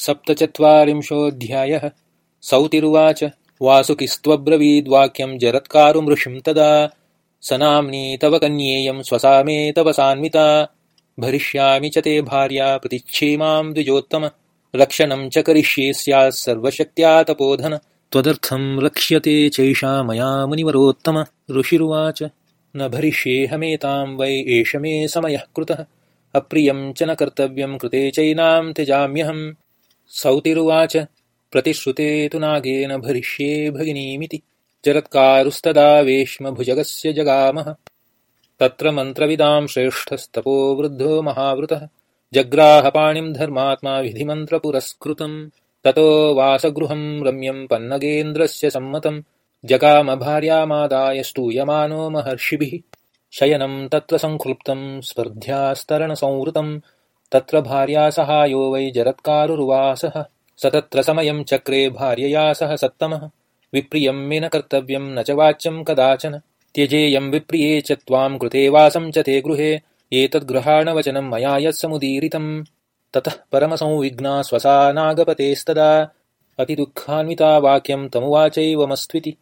सप्तचत्वारिंशोऽध्यायः। सौतिरुवाच। वासुकिस्त्वब्रवीद्वाक्यं जरत्कारुमृषिं तदा। स नाम्नी तव कन्येयं स्वसामे तव सान्विता। भरिष्यामि च ते भार्या प्रतिच्छेमां द्विजोत्तम। रक्षणं च करिष्ये स्यात् सर्वशक्त्या तपोधन। त्वदर्थं रक्ष्यते चैषा मया मुनिवरोत्तम। ऋषिरुवाच। न भरिष्येऽहमेतां वै एष मे समयः कृतः। अप्रियं च न कर्तव्यं कृते चैनां त्यजाम्यहम् सौतिरुवाच प्रतिश्रुते तु नागेन भरिष्ये भगिनीमिति। जरत्कारुस्तदावेश्मभुजगस्य जगामः। तत्र मन्त्रविदां श्रेष्ठस्तपो वृद्धो महावृतः। जग्राहपाणिं धर्मात्मा विधिमन्त्रपुरस्कृतं ततो वासगृहं रम्यं पन्नगेन्द्रस्य सम्मतं जगामभार्यामादाय स्तूयमानो महर्षिभिः। शयनं तत्र संक्लृप्तं स्पर्ध्यास्तरणसंवृतं तत्र भार्यासहायो वै जरत्कारुरुवासः। स तत्र समयं चक्रे भार्यया सह सत्तमः। विप्रियं मे न कर्तव्यं न च वाच्यं कदाचन। त्यजेयं विप्रिये च त्वां कृते वासं च ते गृहे। एतद्गृहाणवचनं मया यत्समुदीरितं ततः परमसंविघ्ना स्वसा नागपतेस्तदा। अतिदुःखान्विता वाक्यं तमुवाचैवमस्त्विति